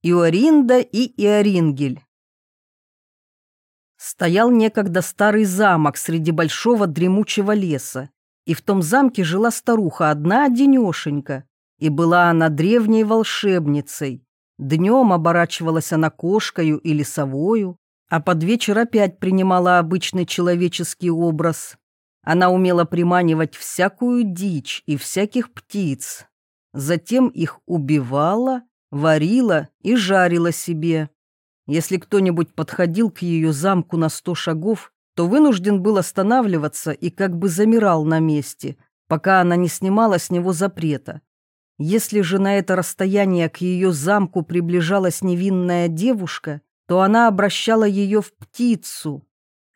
Иоринда и Иорингель. Стоял некогда старый замок среди большого дремучего леса, и в том замке жила старуха одна денешенька, и была она древней волшебницей. Днем оборачивалась она кошкою или совою, а под вечер опять принимала обычный человеческий образ. Она умела приманивать всякую дичь и всяких птиц. Затем их убивала, варила и жарила себе. Если кто-нибудь подходил к ее замку на сто шагов, то вынужден был останавливаться и как бы замирал на месте, пока она не снимала с него запрета. Если же на это расстояние к ее замку приближалась невинная девушка, то она обращала ее в птицу,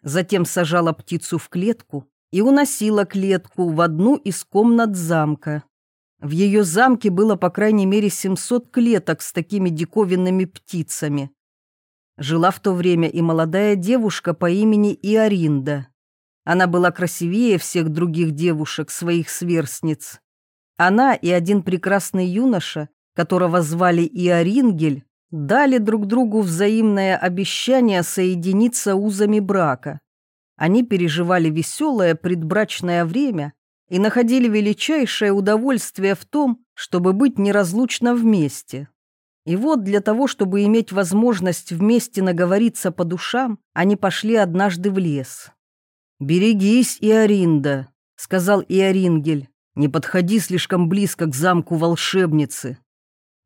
затем сажала птицу в клетку и уносила клетку в одну из комнат замка. В ее замке было по крайней мере 700 клеток с такими диковинными птицами. Жила в то время и молодая девушка по имени Иоринда. Она была красивее всех других девушек, своих сверстниц. Она и один прекрасный юноша, которого звали Иорингель, дали друг другу взаимное обещание соединиться узами брака. Они переживали веселое предбрачное время и находили величайшее удовольствие в том, чтобы быть неразлучно вместе. И вот для того, чтобы иметь возможность вместе наговориться по душам, они пошли однажды в лес. «Берегись, Иоринда», — сказал Иорингель, — «не подходи слишком близко к замку волшебницы».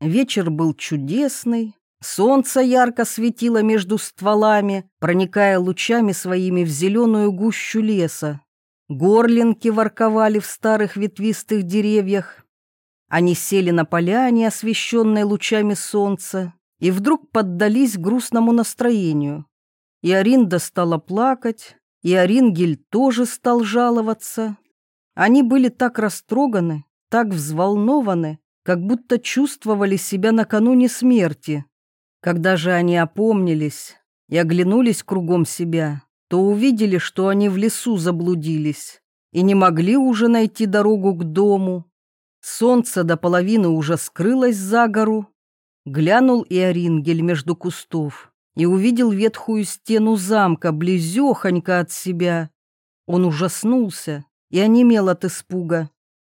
Вечер был чудесный, солнце ярко светило между стволами, проникая лучами своими в зеленую гущу леса. Горлинки ворковали в старых ветвистых деревьях. Они сели на поляне, освещенной лучами солнца, и вдруг поддались грустному настроению. И Аринда стала плакать, и Арингель тоже стал жаловаться. Они были так растроганы, так взволнованы, как будто чувствовали себя накануне смерти. Когда же они опомнились и оглянулись кругом себя, то увидели, что они в лесу заблудились и не могли уже найти дорогу к дому. Солнце до половины уже скрылось за гору. Глянул и Орингель между кустов и увидел ветхую стену замка близехонько от себя. Он ужаснулся и онемел от испуга.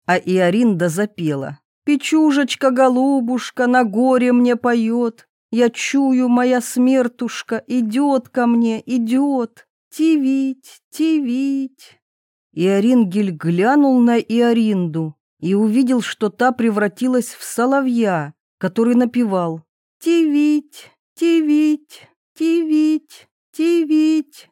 А Иоринда запела. «Печужечка, голубушка, на горе мне поет. Я чую, моя смертушка идет ко мне, идет. «Тивить, тивить!» Иорингель глянул на Иоринду и увидел, что та превратилась в соловья, который напевал «Тивить, тивить, тивить, тивить».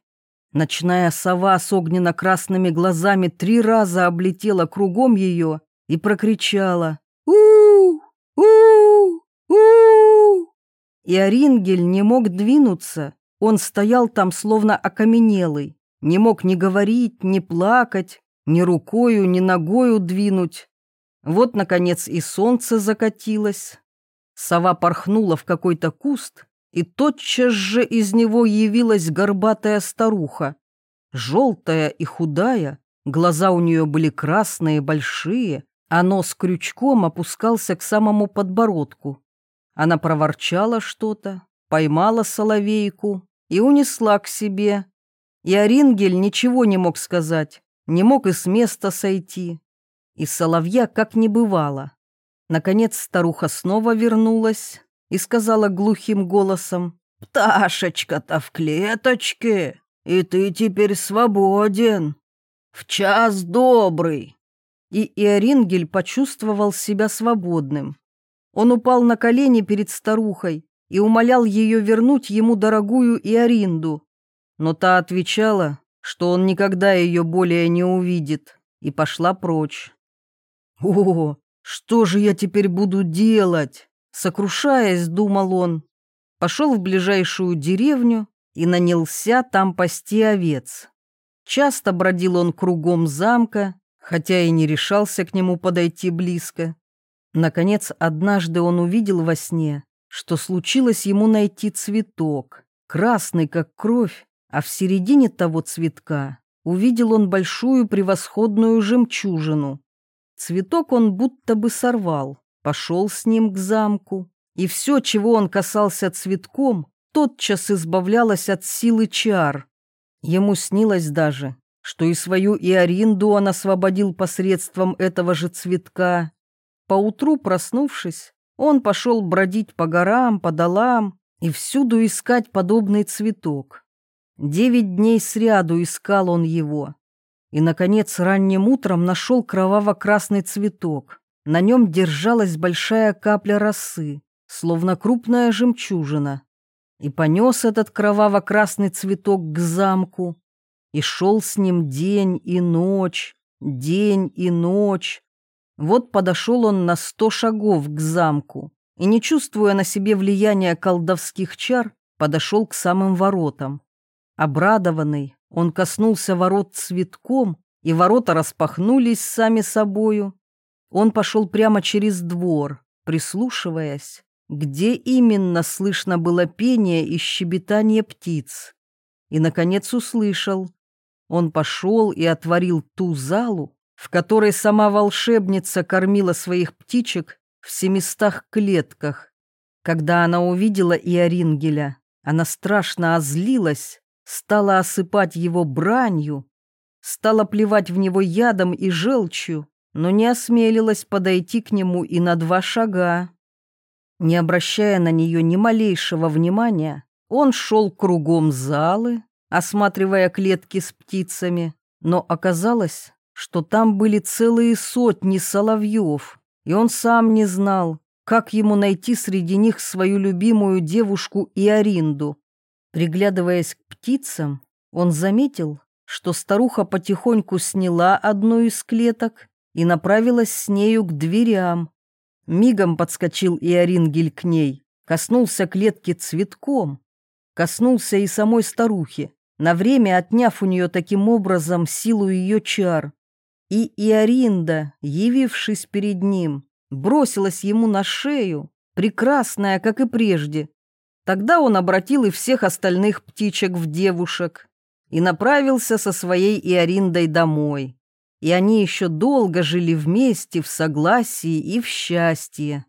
Ночная сова с огненно-красными глазами три раза облетела кругом ее и прокричала у у у И Орингель не мог двинуться, он стоял там словно окаменелый, не мог ни говорить, ни плакать, ни рукою, ни ногою двинуть. Вот, наконец, и солнце закатилось. Сова порхнула в какой-то куст, и тотчас же из него явилась горбатая старуха. Желтая и худая, глаза у нее были красные, большие, а нос крючком опускался к самому подбородку. Она проворчала что-то, поймала соловейку и унесла к себе. И Орингель ничего не мог сказать, не мог и с места сойти. И соловья как не бывало. Наконец старуха снова вернулась и сказала глухим голосом, «Пташечка-то в клеточке, и ты теперь свободен. В час добрый». И Иорингель почувствовал себя свободным. Он упал на колени перед старухой и умолял ее вернуть ему дорогую Иоринду. Но та отвечала, что он никогда ее более не увидит, и пошла прочь. «О, что же я теперь буду делать?» Сокрушаясь, думал он. Пошел в ближайшую деревню и нанялся там пасти овец. Часто бродил он кругом замка, хотя и не решался к нему подойти близко. Наконец, однажды он увидел во сне, что случилось ему найти цветок, красный как кровь, а в середине того цветка увидел он большую превосходную жемчужину. Цветок он будто бы сорвал, пошел с ним к замку и все, чего он касался цветком, тотчас избавлялось от силы чар. Ему снилось даже, что и свою Иоринду он освободил посредством этого же цветка. Поутру, проснувшись, он пошел бродить по горам, по долам и всюду искать подобный цветок. Девять дней сряду искал он его. И, наконец, ранним утром нашел кроваво-красный цветок. На нем держалась большая капля росы, словно крупная жемчужина. И понес этот кроваво-красный цветок к замку, и шел с ним день и ночь, день и ночь. Вот подошел он на сто шагов к замку, и, не чувствуя на себе влияния колдовских чар, подошел к самым воротам. Обрадованный, он коснулся ворот цветком, и ворота распахнулись сами собою, он пошел прямо через двор, прислушиваясь, где именно слышно было пение и щебетание птиц. И, наконец, услышал. Он пошел и отворил ту залу, в которой сама волшебница кормила своих птичек в семистах клетках. Когда она увидела Иорингеля, она страшно озлилась, стала осыпать его бранью, стала плевать в него ядом и желчью, но не осмелилась подойти к нему и на два шага. Не обращая на нее ни малейшего внимания, он шел кругом залы, осматривая клетки с птицами, но оказалось, что там были целые сотни соловьев, и он сам не знал, как ему найти среди них свою любимую девушку Иоринду. Приглядываясь к птицам, он заметил, что старуха потихоньку сняла одну из клеток и направилась с нею к дверям. Мигом подскочил Иорингель к ней, коснулся клетки цветком, коснулся и самой старухи, на время отняв у нее таким образом силу ее чар. И Иоринда, явившись перед ним, бросилась ему на шею, прекрасная, как и прежде. Тогда он обратил и всех остальных птичек в девушек и направился со своей Иориндой домой и они еще долго жили вместе в согласии и в счастье.